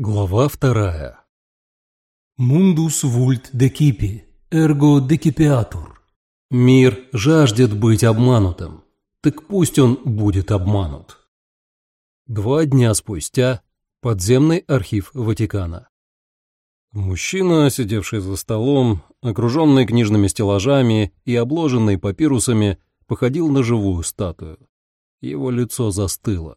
Глава вторая. Мундус вульт декипи, эрго декипиатур. Мир жаждет быть обманутым, так пусть он будет обманут. Два дня спустя. Подземный архив Ватикана. Мужчина, сидевший за столом, окруженный книжными стеллажами и обложенный папирусами, походил на живую статую. Его лицо застыло.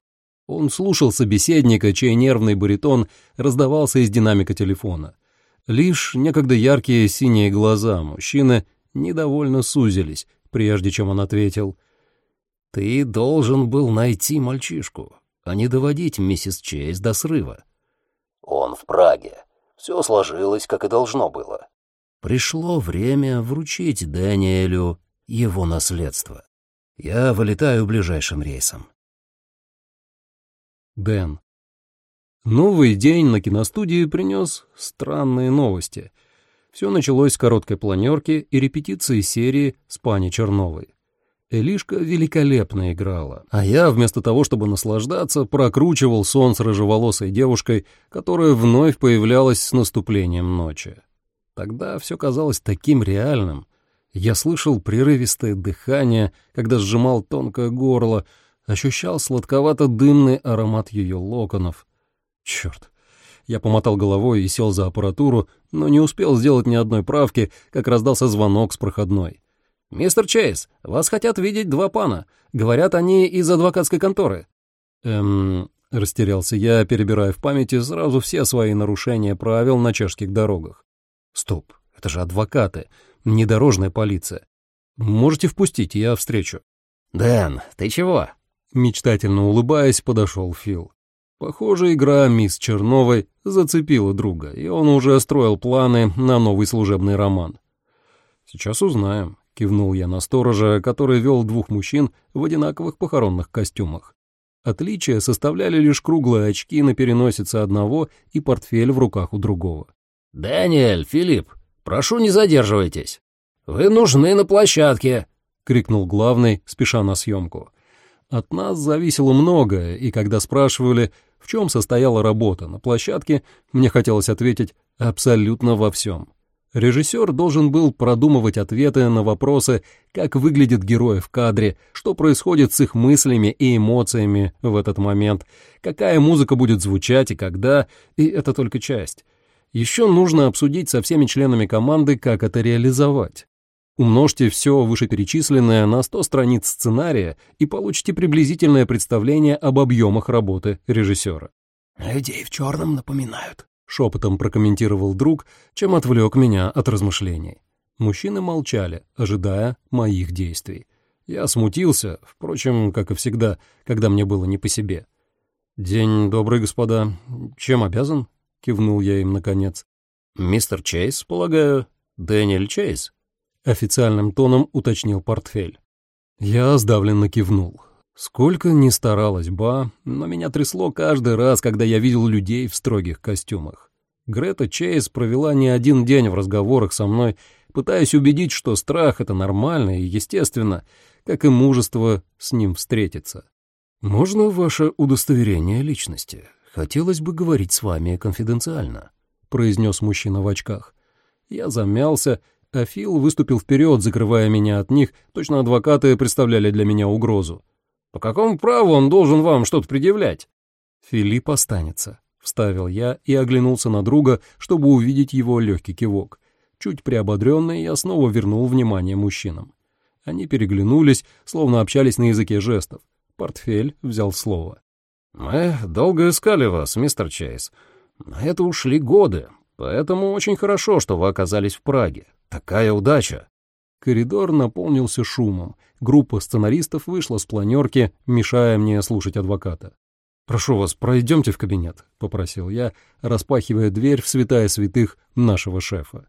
Он слушал собеседника, чей нервный баритон раздавался из динамика телефона. Лишь некогда яркие синие глаза мужчины недовольно сузились, прежде чем он ответил. «Ты должен был найти мальчишку, а не доводить миссис Чейз до срыва». «Он в Праге. Все сложилось, как и должно было». Пришло время вручить Дэниелю его наследство. Я вылетаю ближайшим рейсом. Дэн. Новый день на киностудии принес странные новости. Все началось с короткой планерки и репетиции серии с Пани Черновой. Элишка великолепно играла, а я, вместо того, чтобы наслаждаться, прокручивал сон с рыжеволосой девушкой, которая вновь появлялась с наступлением ночи. Тогда все казалось таким реальным. Я слышал прерывистое дыхание, когда сжимал тонкое горло, ощущал сладковато-дымный аромат ее локонов. Черт! Я помотал головой и сел за аппаратуру, но не успел сделать ни одной правки, как раздался звонок с проходной. «Мистер Чейз, вас хотят видеть два пана. Говорят, они из адвокатской конторы». «Эм...» — растерялся я, перебирая в памяти сразу все свои нарушения правил на чешских дорогах. «Стоп, это же адвокаты, не дорожная полиция. Можете впустить, я встречу». «Дэн, ты чего?» Мечтательно улыбаясь, подошел Фил. Похоже, игра «Мисс Черновой» зацепила друга, и он уже строил планы на новый служебный роман. «Сейчас узнаем», — кивнул я на сторожа, который вел двух мужчин в одинаковых похоронных костюмах. Отличия составляли лишь круглые очки на переносице одного и портфель в руках у другого. «Дэниэль, Филипп, прошу не задерживайтесь. Вы нужны на площадке», — крикнул главный, спеша на съемку. От нас зависело многое, и когда спрашивали, в чем состояла работа на площадке, мне хотелось ответить абсолютно во всем. Режиссер должен был продумывать ответы на вопросы, как выглядят герои в кадре, что происходит с их мыслями и эмоциями в этот момент, какая музыка будет звучать и когда, и это только часть. Еще нужно обсудить со всеми членами команды, как это реализовать. Умножьте все вышеперечисленное на 100 страниц сценария и получите приблизительное представление об объемах работы режиссера. «Людей в черном напоминают», — шепотом прокомментировал друг, чем отвлек меня от размышлений. Мужчины молчали, ожидая моих действий. Я смутился, впрочем, как и всегда, когда мне было не по себе. «День добрый, господа. Чем обязан?» — кивнул я им наконец. «Мистер Чейз, полагаю. Дэниэль Чейз?» — официальным тоном уточнил портфель. Я сдавленно кивнул. Сколько ни старалась Ба, но меня трясло каждый раз, когда я видел людей в строгих костюмах. Грета Чейз провела не один день в разговорах со мной, пытаясь убедить, что страх — это нормально и естественно, как и мужество с ним встретиться. «Можно ваше удостоверение личности? Хотелось бы говорить с вами конфиденциально», — произнес мужчина в очках. Я замялся, а Фил выступил вперед, закрывая меня от них, точно адвокаты представляли для меня угрозу. «По какому праву он должен вам что-то предъявлять?» «Филипп останется», — вставил я и оглянулся на друга, чтобы увидеть его легкий кивок. Чуть приободренный, я снова вернул внимание мужчинам. Они переглянулись, словно общались на языке жестов. Портфель взял слово. «Мы долго искали вас, мистер Чейз. На это ушли годы, поэтому очень хорошо, что вы оказались в Праге. Такая удача!» Коридор наполнился шумом. Группа сценаристов вышла с планерки, мешая мне слушать адвоката. «Прошу вас, пройдемте в кабинет», — попросил я, распахивая дверь в святая святых нашего шефа.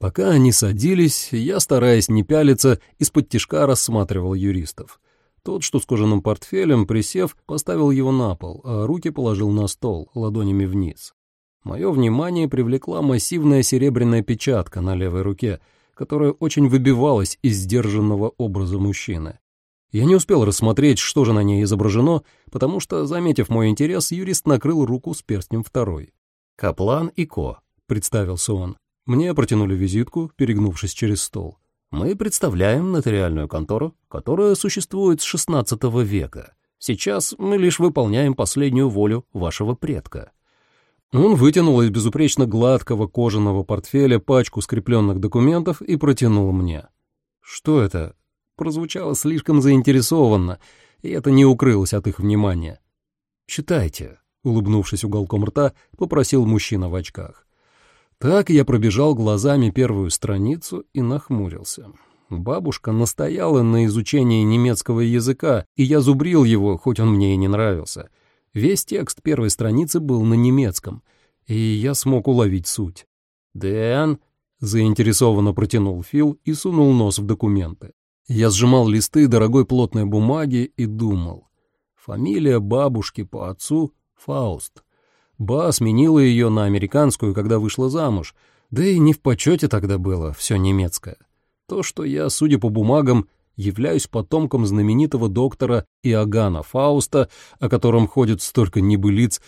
Пока они садились, я, стараясь не пялиться, из-под тишка рассматривал юристов. Тот, что с кожаным портфелем, присев, поставил его на пол, а руки положил на стол, ладонями вниз. Мое внимание привлекла массивная серебряная печатка на левой руке, которая очень выбивалась из сдержанного образа мужчины. Я не успел рассмотреть, что же на ней изображено, потому что, заметив мой интерес, юрист накрыл руку с перстнем второй. Каплан и Ко», — представился он. Мне протянули визитку, перегнувшись через стол. «Мы представляем нотариальную контору, которая существует с XVI века. Сейчас мы лишь выполняем последнюю волю вашего предка». Он вытянул из безупречно гладкого кожаного портфеля пачку скрепленных документов и протянул мне. «Что это?» Прозвучало слишком заинтересованно, и это не укрылось от их внимания. «Читайте», — улыбнувшись уголком рта, попросил мужчина в очках. Так я пробежал глазами первую страницу и нахмурился. Бабушка настояла на изучении немецкого языка, и я зубрил его, хоть он мне и не нравился. Весь текст первой страницы был на немецком, и я смог уловить суть. «Дэн», — заинтересованно протянул Фил и сунул нос в документы. Я сжимал листы дорогой плотной бумаги и думал. Фамилия бабушки по отцу — Фауст. Ба сменила ее на американскую, когда вышла замуж, да и не в почете тогда было все немецкое. То, что я, судя по бумагам, являюсь потомком знаменитого доктора Иоганна Фауста, о котором ходит столько небылиц,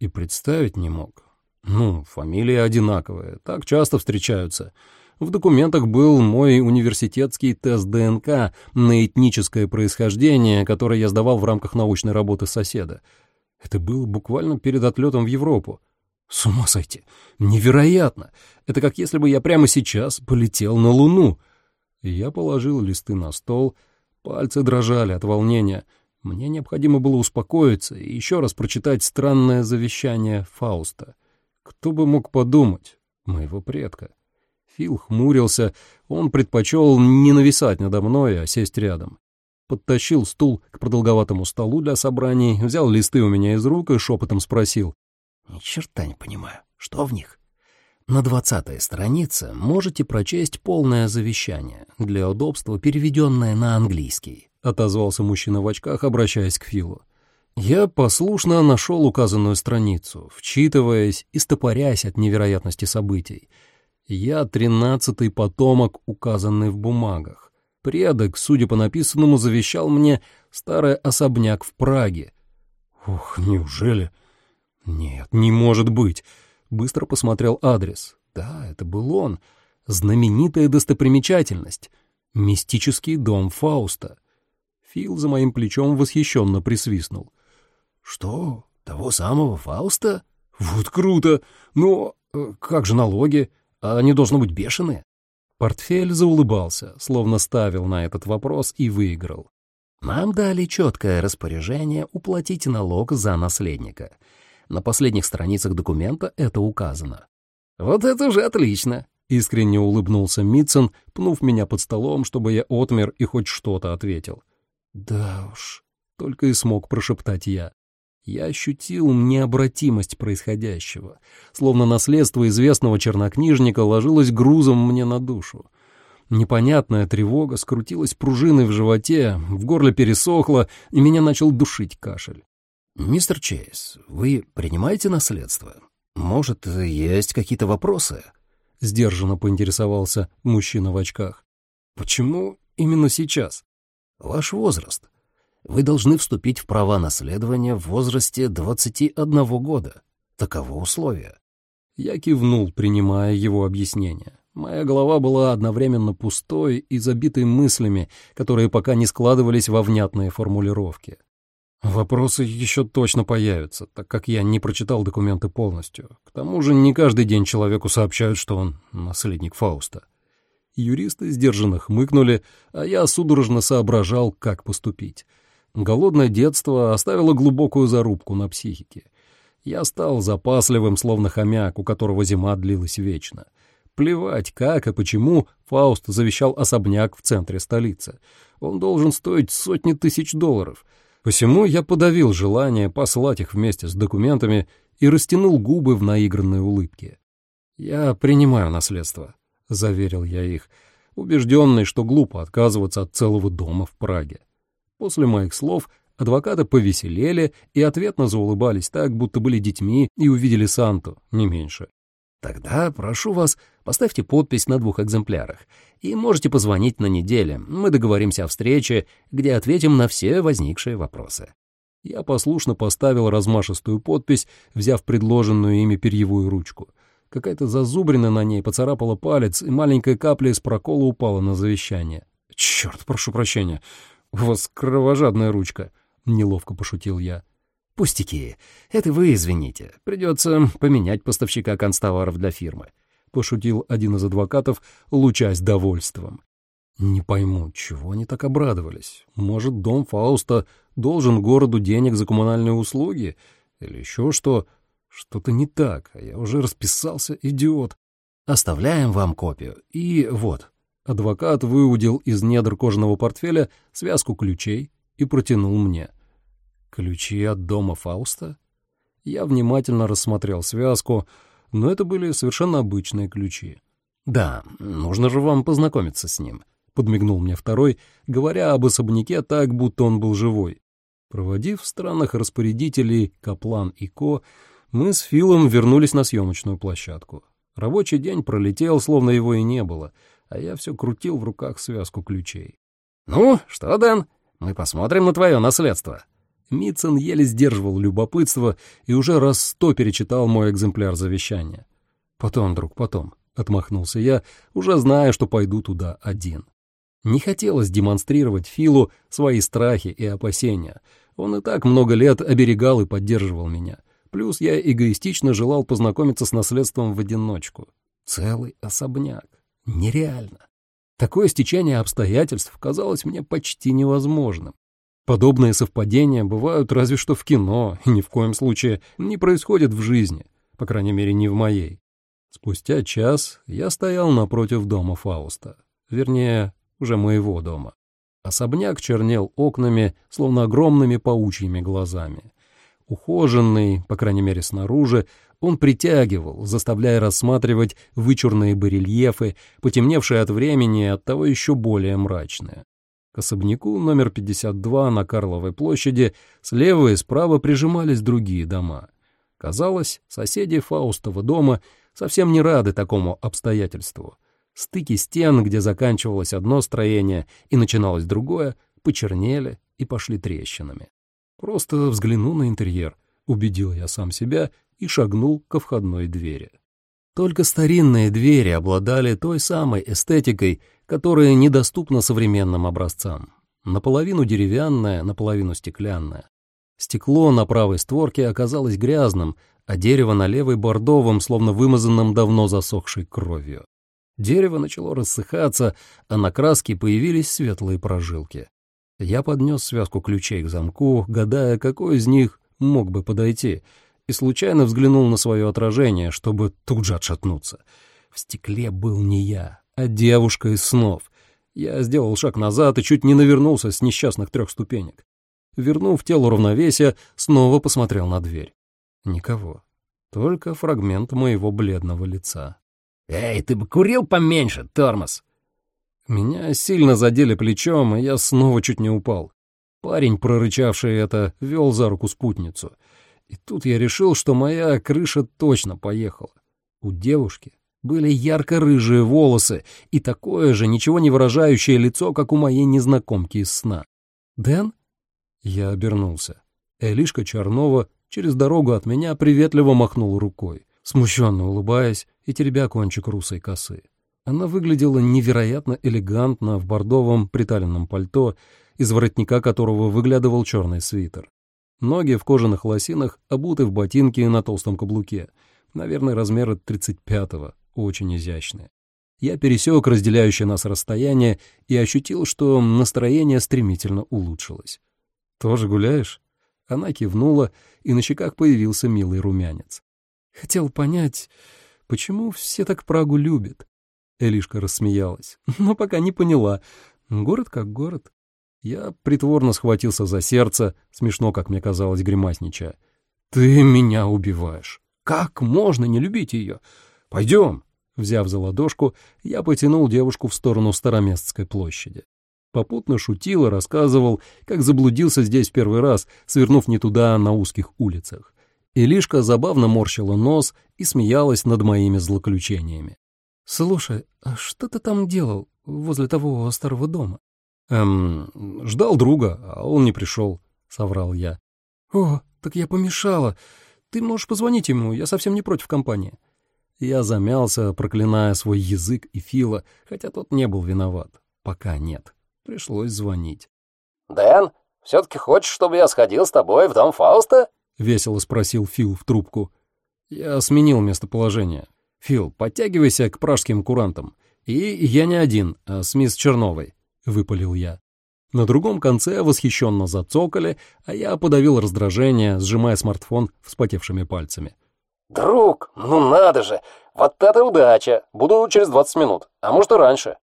и представить не мог. Ну, фамилии одинаковые, так часто встречаются. В документах был мой университетский тест ДНК на этническое происхождение, который я сдавал в рамках научной работы соседа. Это было буквально перед отлетом в Европу. С ума сойти! Невероятно! Это как если бы я прямо сейчас полетел на Луну. Я положил листы на стол, пальцы дрожали от волнения. Мне необходимо было успокоиться и еще раз прочитать странное завещание Фауста. Кто бы мог подумать? Моего предка. Фил хмурился, он предпочел не нависать надо мной, а сесть рядом подтащил стул к продолговатому столу для собраний, взял листы у меня из рук и шепотом спросил. «Ни черта не понимаю. Что в них?» «На двадцатой странице можете прочесть полное завещание, для удобства переведенное на английский», — отозвался мужчина в очках, обращаясь к Филу. Я послушно нашел указанную страницу, вчитываясь и стопорясь от невероятности событий. Я тринадцатый потомок, указанный в бумагах. Предок, судя по написанному, завещал мне старый особняк в Праге. Ух, неужели? Нет, не может быть. Быстро посмотрел адрес. Да, это был он. Знаменитая достопримечательность. Мистический дом Фауста. Фил за моим плечом восхищенно присвистнул. «Что? Того самого Фауста? Вот круто! Но э, как же налоги? Они должны быть бешеные?» Портфель заулыбался, словно ставил на этот вопрос и выиграл. Нам дали четкое распоряжение уплатить налог за наследника. На последних страницах документа это указано. «Вот это уже отлично!» — искренне улыбнулся Митсон, пнув меня под столом, чтобы я отмер и хоть что-то ответил. «Да уж», — только и смог прошептать я. Я ощутил необратимость происходящего, словно наследство известного чернокнижника ложилось грузом мне на душу. Непонятная тревога скрутилась пружиной в животе, в горле пересохло, и меня начал душить кашель. «Мистер Чейз, вы принимаете наследство? Может, есть какие-то вопросы?» — сдержанно поинтересовался мужчина в очках. «Почему именно сейчас?» «Ваш возраст вы должны вступить в права наследования в возрасте 21 года. Таково условие. Я кивнул, принимая его объяснение. Моя голова была одновременно пустой и забитой мыслями, которые пока не складывались во внятные формулировки. Вопросы еще точно появятся, так как я не прочитал документы полностью. К тому же не каждый день человеку сообщают, что он наследник Фауста. Юристы сдержанно хмыкнули, а я судорожно соображал, как поступить. Голодное детство оставило глубокую зарубку на психике. Я стал запасливым, словно хомяк, у которого зима длилась вечно. Плевать, как и почему Фауст завещал особняк в центре столицы. Он должен стоить сотни тысяч долларов. Посему я подавил желание послать их вместе с документами и растянул губы в наигранной улыбке. «Я принимаю наследство», — заверил я их, убежденный, что глупо отказываться от целого дома в Праге. После моих слов адвокаты повеселели и ответно заулыбались так, будто были детьми и увидели Санту, не меньше. Тогда, прошу вас, поставьте подпись на двух экземплярах. И можете позвонить на неделе. Мы договоримся о встрече, где ответим на все возникшие вопросы. Я послушно поставил размашистую подпись, взяв предложенную ими перьевую ручку. Какая-то зазубрина на ней поцарапала палец, и маленькая капля из прокола упала на завещание. «Черт, прошу прощения, у вас кровожадная ручка», — неловко пошутил я. «Пустяки, это вы извините. Придется поменять поставщика констоваров для фирмы», — пошутил один из адвокатов, лучась довольством. Не пойму, чего они так обрадовались. Может, дом Фауста должен городу денег за коммунальные услуги? Или еще что? Что-то не так, а я уже расписался, идиот. Оставляем вам копию. И вот. Адвокат выудил из недр кожаного портфеля связку ключей и протянул мне. Ключи от дома Фауста? Я внимательно рассмотрел связку, но это были совершенно обычные ключи. Да, нужно же вам познакомиться с ним. — подмигнул мне второй, говоря об особняке так, будто он был живой. Проводив странных распорядителей Каплан и Ко, мы с Филом вернулись на съемочную площадку. Рабочий день пролетел, словно его и не было, а я все крутил в руках связку ключей. «Ну, что, Дэн, мы посмотрим на твое наследство». Митцен еле сдерживал любопытство и уже раз сто перечитал мой экземпляр завещания. «Потом, друг, потом», — отмахнулся я, уже зная, что пойду туда один. Не хотелось демонстрировать Филу свои страхи и опасения. Он и так много лет оберегал и поддерживал меня. Плюс я эгоистично желал познакомиться с наследством в одиночку. Целый особняк. Нереально. Такое стечение обстоятельств казалось мне почти невозможным. Подобные совпадения бывают разве что в кино, и ни в коем случае не происходят в жизни, по крайней мере, не в моей. Спустя час я стоял напротив дома Фауста. Вернее, уже моего дома. Особняк чернел окнами, словно огромными паучьими глазами. Ухоженный, по крайней мере снаружи, он притягивал, заставляя рассматривать вычурные барельефы, потемневшие от времени и оттого еще более мрачные. К особняку номер 52 на Карловой площади слева и справа прижимались другие дома. Казалось, соседи Фаустова дома совсем не рады такому обстоятельству — Стыки стен, где заканчивалось одно строение и начиналось другое, почернели и пошли трещинами. Просто взгляну на интерьер, убедил я сам себя и шагнул ко входной двери. Только старинные двери обладали той самой эстетикой, которая недоступна современным образцам. Наполовину деревянная, наполовину стеклянная. Стекло на правой створке оказалось грязным, а дерево на левой — бордовым, словно вымазанным давно засохшей кровью. Дерево начало рассыхаться, а на краске появились светлые прожилки. Я поднес связку ключей к замку, гадая, какой из них мог бы подойти, и случайно взглянул на свое отражение, чтобы тут же отшатнуться. В стекле был не я, а девушка из снов. Я сделал шаг назад и чуть не навернулся с несчастных трех ступенек. Вернув телу равновесия, снова посмотрел на дверь. Никого. Только фрагмент моего бледного лица. «Эй, ты бы курил поменьше, тормоз!» Меня сильно задели плечом, и я снова чуть не упал. Парень, прорычавший это, вел за руку спутницу. И тут я решил, что моя крыша точно поехала. У девушки были ярко-рыжие волосы и такое же ничего не выражающее лицо, как у моей незнакомки из сна. «Дэн?» Я обернулся. Элишка Чернова через дорогу от меня приветливо махнул рукой смущенно улыбаясь и теребя кончик русой косы. Она выглядела невероятно элегантно в бордовом приталенном пальто, из воротника которого выглядывал черный свитер. Ноги в кожаных лосинах обуты в ботинки на толстом каблуке, наверное, размера 35-го, очень изящные. Я пересек разделяющее нас расстояние и ощутил, что настроение стремительно улучшилось. «Тоже гуляешь?» Она кивнула, и на щеках появился милый румянец. Хотел понять, почему все так Прагу любят. Элишка рассмеялась, но пока не поняла. Город как город. Я притворно схватился за сердце, смешно, как мне казалось, гримасничая. «Ты меня убиваешь. Как можно не любить ее? Пойдем!» Взяв за ладошку, я потянул девушку в сторону Староместской площади. Попутно шутил и рассказывал, как заблудился здесь первый раз, свернув не туда на узких улицах. Илишка забавно морщила нос и смеялась над моими злоключениями. «Слушай, а что ты там делал возле того старого дома?» «Эм, ждал друга, а он не пришел», — соврал я. «О, так я помешала. Ты можешь позвонить ему, я совсем не против компании». Я замялся, проклиная свой язык и Фила, хотя тот не был виноват. Пока нет. Пришлось звонить. «Дэн, все-таки хочешь, чтобы я сходил с тобой в дом Фауста?» — весело спросил Фил в трубку. Я сменил местоположение. «Фил, подтягивайся к пражским курантам. И я не один, а с мисс Черновой», — выпалил я. На другом конце восхищенно зацокали, а я подавил раздражение, сжимая смартфон вспотевшими пальцами. «Друг, ну надо же! Вот это удача! Буду через 20 минут, а может и раньше».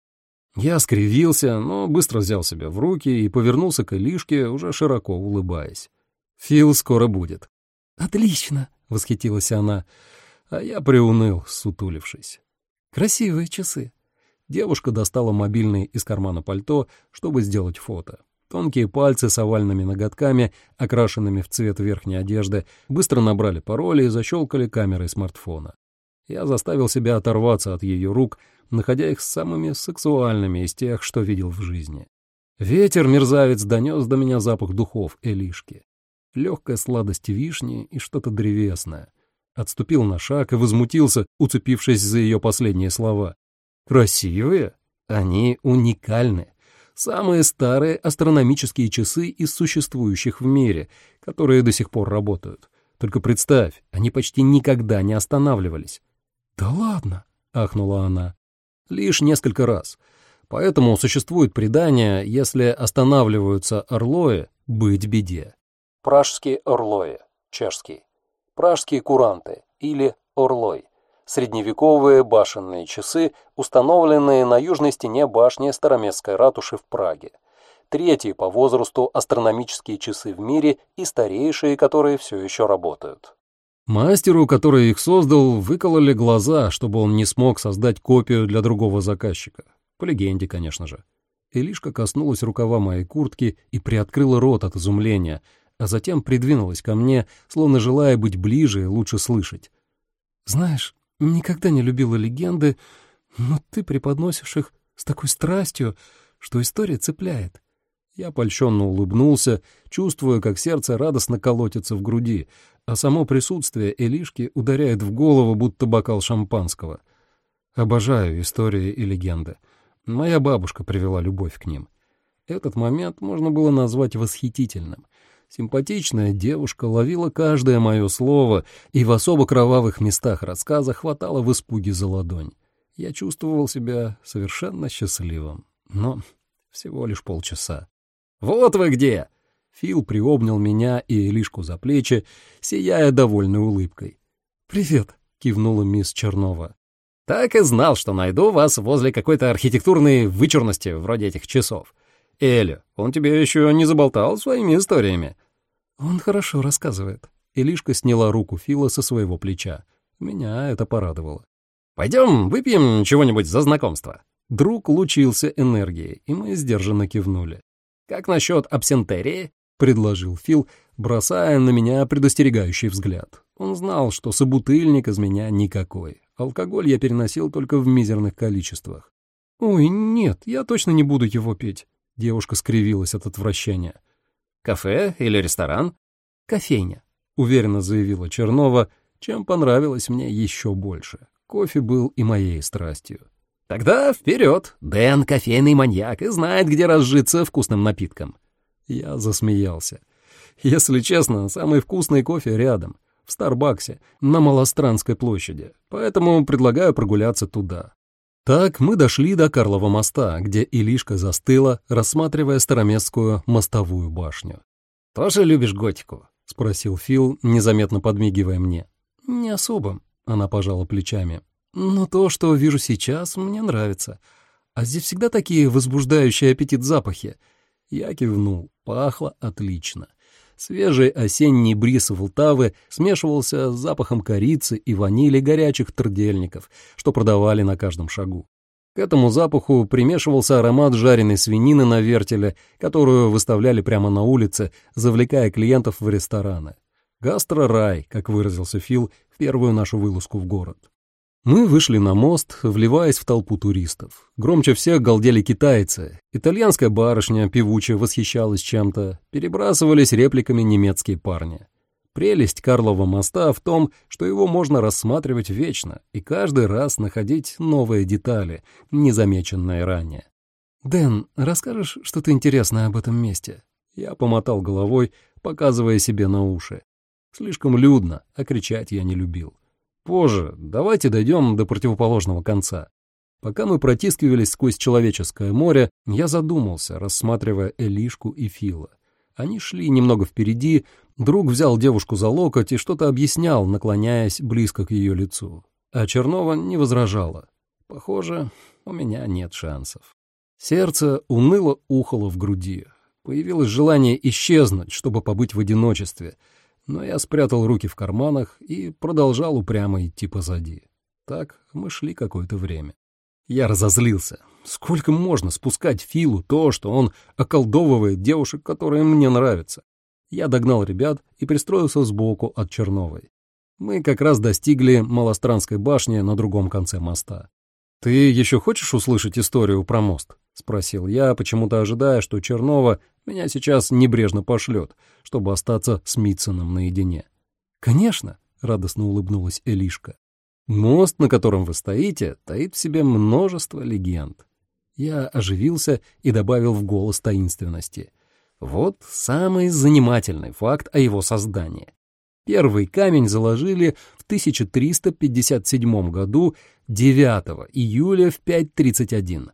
Я скривился, но быстро взял себя в руки и повернулся к Илишке, уже широко улыбаясь. «Фил скоро будет». «Отлично!» — восхитилась она, а я приуныл, сутулившись. «Красивые часы». Девушка достала мобильный из кармана пальто, чтобы сделать фото. Тонкие пальцы с овальными ноготками, окрашенными в цвет верхней одежды, быстро набрали пароли и защелкали камерой смартфона. Я заставил себя оторваться от ее рук, находя их самыми сексуальными из тех, что видел в жизни. Ветер, мерзавец, донес до меня запах духов Элишки. Легкая сладость вишни и что-то древесное. Отступил на шаг и возмутился, уцепившись за ее последние слова. «Красивые? Они уникальны самые старые астрономические часы из существующих в мире, которые до сих пор работают. Только представь, они почти никогда не останавливались. «Да ладно!» — ахнула она. «Лишь несколько раз. Поэтому существует предание, если останавливаются орлои, быть беде». Пражские орлои, чешский. Пражские куранты или орлой средневековые башенные часы, установленные на южной стене башни Староместской ратуши в Праге. Третьи по возрасту астрономические часы в мире и старейшие, которые все еще работают. Мастеру, который их создал, выкололи глаза, чтобы он не смог создать копию для другого заказчика. По легенде, конечно же. Илишка коснулась рукава моей куртки и приоткрыла рот от изумления, а затем придвинулась ко мне, словно желая быть ближе и лучше слышать. «Знаешь, Никогда не любила легенды, но ты преподносишь их с такой страстью, что история цепляет. Я польщенно улыбнулся, чувствуя, как сердце радостно колотится в груди, а само присутствие Элишки ударяет в голову, будто бокал шампанского. Обожаю истории и легенды. Моя бабушка привела любовь к ним. Этот момент можно было назвать восхитительным — Симпатичная девушка ловила каждое мое слово, и в особо кровавых местах рассказа хватало в испуге за ладонь. Я чувствовал себя совершенно счастливым, но всего лишь полчаса. «Вот вы где!» Фил приобнял меня и Элишку за плечи, сияя довольной улыбкой. «Привет», — кивнула мисс Чернова. «Так и знал, что найду вас возле какой-то архитектурной вычурности вроде этих часов. Эля, он тебе еще не заболтал своими историями?» «Он хорошо рассказывает». Илишка сняла руку Фила со своего плеча. Меня это порадовало. «Пойдем выпьем чего-нибудь за знакомство». Друг лучился энергией, и мы сдержанно кивнули. «Как насчет абсентерии?» — предложил Фил, бросая на меня предостерегающий взгляд. Он знал, что собутыльник из меня никакой. Алкоголь я переносил только в мизерных количествах. «Ой, нет, я точно не буду его пить», Девушка скривилась от отвращения. «Кафе или ресторан?» «Кофейня», — уверенно заявила Чернова, чем понравилось мне еще больше. Кофе был и моей страстью. «Тогда вперед! Дэн — кофейный маньяк и знает, где разжиться вкусным напитком». Я засмеялся. Если честно, самый вкусный кофе рядом, в Старбаксе, на Малостранской площади, поэтому предлагаю прогуляться туда. Так мы дошли до Карлова моста, где Илишка застыла, рассматривая староместскую мостовую башню. «Тоже любишь готику?» — спросил Фил, незаметно подмигивая мне. «Не особо», — она пожала плечами. «Но то, что вижу сейчас, мне нравится. А здесь всегда такие возбуждающие аппетит запахи». Я кивнул. Пахло отлично. Свежий осенний бриз Волтавы смешивался с запахом корицы и ванили горячих трдельников, что продавали на каждом шагу. К этому запаху примешивался аромат жареной свинины на вертеле, которую выставляли прямо на улице, завлекая клиентов в рестораны. Гастро-рай, как выразился Фил в первую нашу вылазку в город. Мы вышли на мост, вливаясь в толпу туристов. Громче всех галдели китайцы. Итальянская барышня певучая восхищалась чем-то. Перебрасывались репликами немецкие парни. Прелесть Карлова моста в том, что его можно рассматривать вечно и каждый раз находить новые детали, незамеченные ранее. «Дэн, расскажешь что-то интересное об этом месте?» Я помотал головой, показывая себе на уши. Слишком людно, а кричать я не любил. Позже, давайте дойдем до противоположного конца. Пока мы протискивались сквозь человеческое море, я задумался, рассматривая Элишку и Фила. Они шли немного впереди, друг взял девушку за локоть и что-то объяснял, наклоняясь близко к ее лицу. А Чернова не возражала. Похоже, у меня нет шансов. Сердце уныло ухало в груди. Появилось желание исчезнуть, чтобы побыть в одиночестве — но я спрятал руки в карманах и продолжал упрямо идти позади. Так мы шли какое-то время. Я разозлился. Сколько можно спускать Филу то, что он околдовывает девушек, которые мне нравятся? Я догнал ребят и пристроился сбоку от Черновой. Мы как раз достигли Малостранской башни на другом конце моста. «Ты еще хочешь услышать историю про мост?» — спросил я, почему-то ожидая, что Чернова меня сейчас небрежно пошлет, чтобы остаться с Митсоном наедине. «Конечно», — радостно улыбнулась Элишка. «Мост, на котором вы стоите, таит в себе множество легенд». Я оживился и добавил в голос таинственности. Вот самый занимательный факт о его создании. Первый камень заложили в 1357 году 9 июля в 5.31.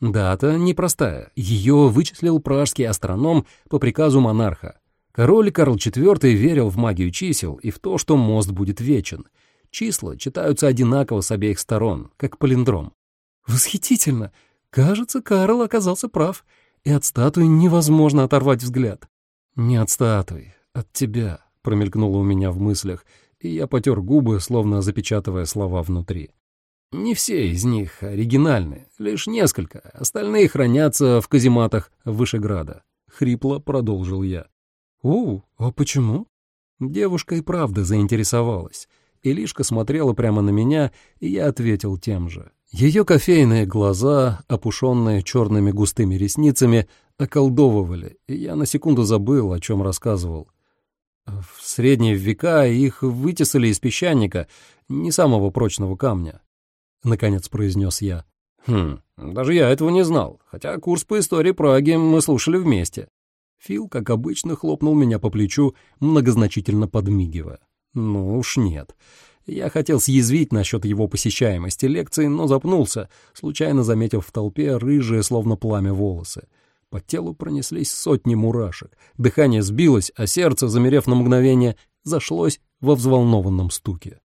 Дата непростая. Ее вычислил пражский астроном по приказу монарха. Король Карл IV верил в магию чисел и в то, что мост будет вечен. Числа читаются одинаково с обеих сторон, как палиндром. Восхитительно! Кажется, Карл оказался прав, и от статуи невозможно оторвать взгляд. Не от статуи, от тебя, промелькнуло у меня в мыслях, и я потер губы, словно запечатывая слова внутри. Не все из них оригинальны, лишь несколько, остальные хранятся в казематах Вышеграда. Хрипло продолжил я. «У, а почему?» Девушка и правда заинтересовалась. Илишка смотрела прямо на меня, и я ответил тем же. Ее кофейные глаза, опушенные черными густыми ресницами, околдовывали, и я на секунду забыл, о чем рассказывал. В средние века их вытесали из песчаника, не самого прочного камня. — наконец произнес я. «Хм, даже я этого не знал, хотя курс по истории Праги мы слушали вместе». Фил, как обычно, хлопнул меня по плечу, многозначительно подмигивая. «Ну уж нет». Я хотел съязвить насчет его посещаемости лекций, но запнулся, случайно заметив в толпе рыжие, словно пламя, волосы. По телу пронеслись сотни мурашек, дыхание сбилось, а сердце, замерев на мгновение, зашлось во взволнованном стуке.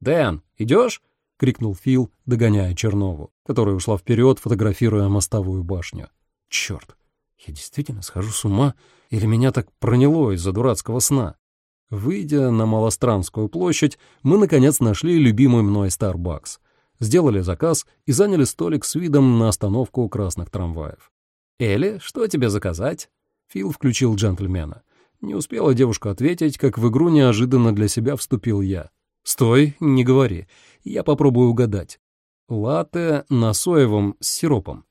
«Дэн, идешь?» Крикнул Фил, догоняя Чернову, которая ушла вперед, фотографируя мостовую башню. Черт, я действительно схожу с ума, или меня так проняло из-за дурацкого сна? Выйдя на Малостранскую площадь, мы, наконец, нашли любимый мной Starbucks. Сделали заказ и заняли столик с видом на остановку красных трамваев. «Элли, что тебе заказать?» Фил включил джентльмена. Не успела девушка ответить, как в игру неожиданно для себя вступил я. «Стой, не говори. Я попробую угадать. Латте на соевом с сиропом».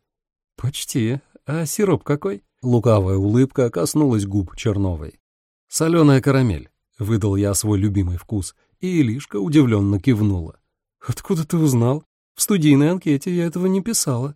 «Почти. А сироп какой?» Лукавая улыбка коснулась губ Черновой. «Соленая карамель», — выдал я свой любимый вкус, и Илишка удивленно кивнула. «Откуда ты узнал? В студийной анкете я этого не писала».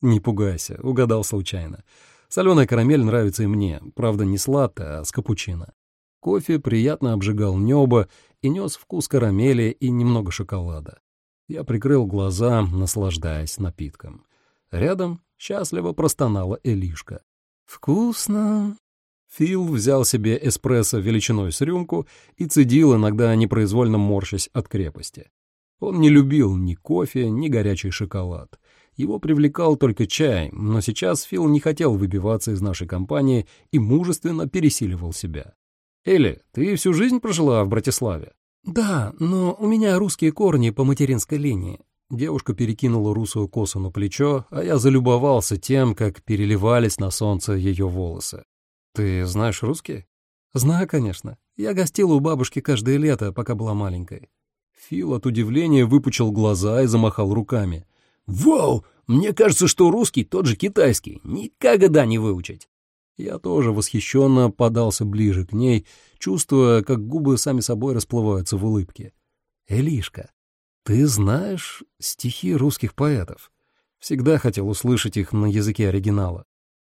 «Не пугайся, угадал случайно. Соленая карамель нравится и мне, правда, не сладкая, а с капучино. Кофе приятно обжигал небо и нес вкус карамели и немного шоколада. Я прикрыл глаза, наслаждаясь напитком. Рядом счастливо простонала Элишка. «Вкусно!» Фил взял себе эспрессо величиной с рюмку и цедил, иногда непроизвольно морщась от крепости. Он не любил ни кофе, ни горячий шоколад. Его привлекал только чай, но сейчас Фил не хотел выбиваться из нашей компании и мужественно пересиливал себя. Элли, ты всю жизнь прожила в Братиславе? Да, но у меня русские корни по материнской линии. Девушка перекинула русую косу на плечо, а я залюбовался тем, как переливались на солнце ее волосы. Ты знаешь русский? Знаю, конечно. Я гостила у бабушки каждое лето, пока была маленькой. Фил от удивления выпучил глаза и замахал руками. «Вау! Мне кажется, что русский тот же китайский. Никогда не выучить!» Я тоже восхищенно подался ближе к ней, чувствуя, как губы сами собой расплываются в улыбке. «Элишка, ты знаешь стихи русских поэтов?» Всегда хотел услышать их на языке оригинала.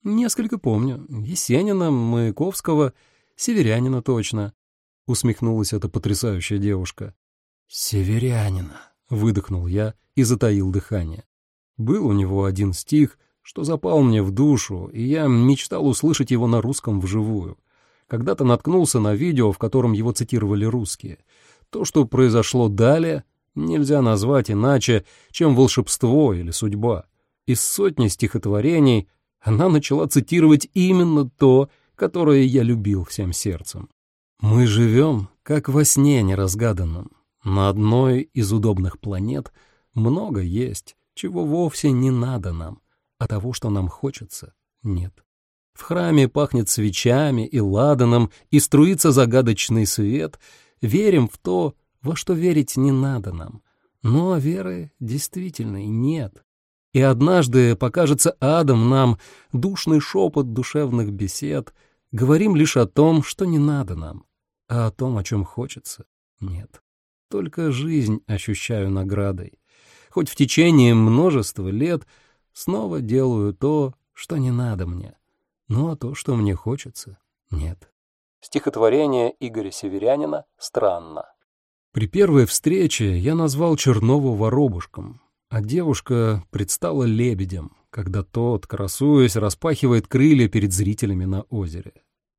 Несколько помню. Есенина, Маяковского, Северянина точно. Усмехнулась эта потрясающая девушка. «Северянина», — выдохнул я и затаил дыхание. Был у него один стих, что запал мне в душу, и я мечтал услышать его на русском вживую. Когда-то наткнулся на видео, в котором его цитировали русские. То, что произошло далее, нельзя назвать иначе, чем волшебство или судьба. Из сотни стихотворений она начала цитировать именно то, которое я любил всем сердцем. «Мы живем, как во сне неразгаданном. На одной из удобных планет много есть, чего вовсе не надо нам а того, что нам хочется, нет. В храме пахнет свечами и ладаном, и струится загадочный свет. Верим в то, во что верить не надо нам. Но веры действительно нет. И однажды покажется адом нам душный шепот душевных бесед. Говорим лишь о том, что не надо нам, а о том, о чем хочется, нет. Только жизнь ощущаю наградой. Хоть в течение множества лет — Снова делаю то, что не надо мне. Ну а то, что мне хочется, нет. Стихотворение Игоря Северянина «Странно». При первой встрече я назвал Чернову воробушком, а девушка предстала лебедем, когда тот, красуясь, распахивает крылья перед зрителями на озере.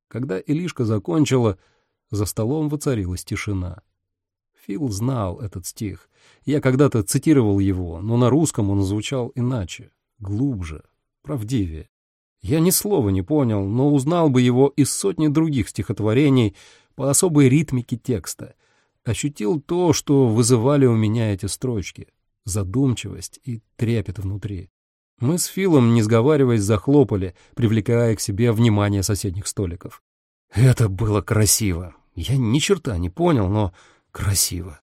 Когда Илишка закончила, за столом воцарилась тишина. Фил знал этот стих. Я когда-то цитировал его, но на русском он звучал иначе глубже, правдивее. Я ни слова не понял, но узнал бы его из сотни других стихотворений по особой ритмике текста. Ощутил то, что вызывали у меня эти строчки — задумчивость и трепет внутри. Мы с Филом, не сговариваясь, захлопали, привлекая к себе внимание соседних столиков. Это было красиво. Я ни черта не понял, но красиво.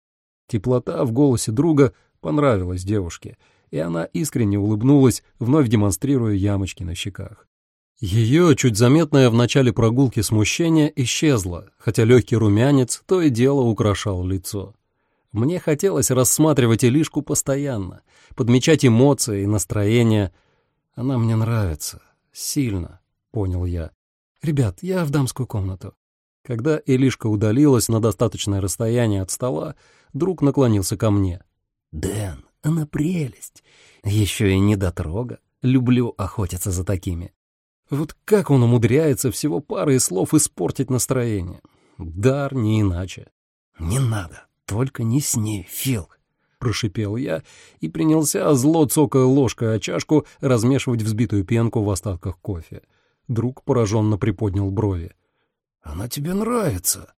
Теплота в голосе друга понравилась девушке — и она искренне улыбнулась, вновь демонстрируя ямочки на щеках. Ее чуть заметное в начале прогулки смущение исчезло, хотя легкий румянец то и дело украшал лицо. Мне хотелось рассматривать Илишку постоянно, подмечать эмоции и настроение. Она мне нравится. Сильно, понял я. «Ребят, я в дамскую комнату». Когда Илишка удалилась на достаточное расстояние от стола, друг наклонился ко мне. «Дэн, она прелесть. Еще и недотрога. Люблю охотиться за такими. Вот как он умудряется всего парой слов испортить настроение? Дар не иначе. «Не надо, только не с ней, Фил», — прошипел я и принялся, зло цокая ложкой о чашку, размешивать взбитую пенку в остатках кофе. Друг пораженно приподнял брови. «Она тебе нравится».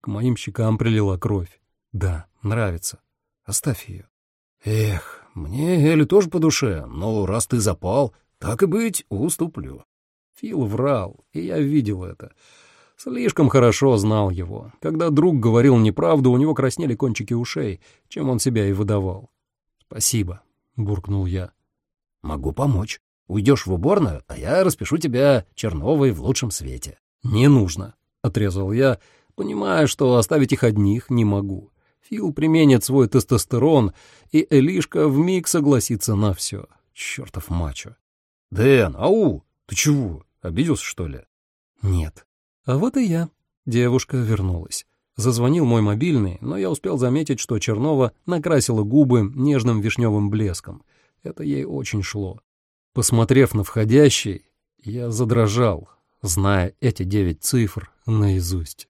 К моим щекам прилила кровь. «Да, нравится. Оставь ее». Эх, мне Элли тоже по душе, но раз ты запал, так и быть, уступлю. Фил врал, и я видел это. Слишком хорошо знал его. Когда друг говорил неправду, у него краснели кончики ушей, чем он себя и выдавал. «Спасибо», — буркнул я. «Могу помочь. Уйдешь в уборную, а я распишу тебя Черновой в лучшем свете». «Не нужно», — отрезал я, понимая, что оставить их одних не могу. Фил применит свой тестостерон, и Элишка вмиг согласится на все. Чертов мачо. «Дэн, ау! Ты чего, обиделся, что ли?» «Нет». «А вот и я». Девушка вернулась. Зазвонил мой мобильный, но я успел заметить, что Чернова накрасила губы нежным вишневым блеском. Это ей очень шло. Посмотрев на входящий, я задрожал, зная эти девять цифр наизусть.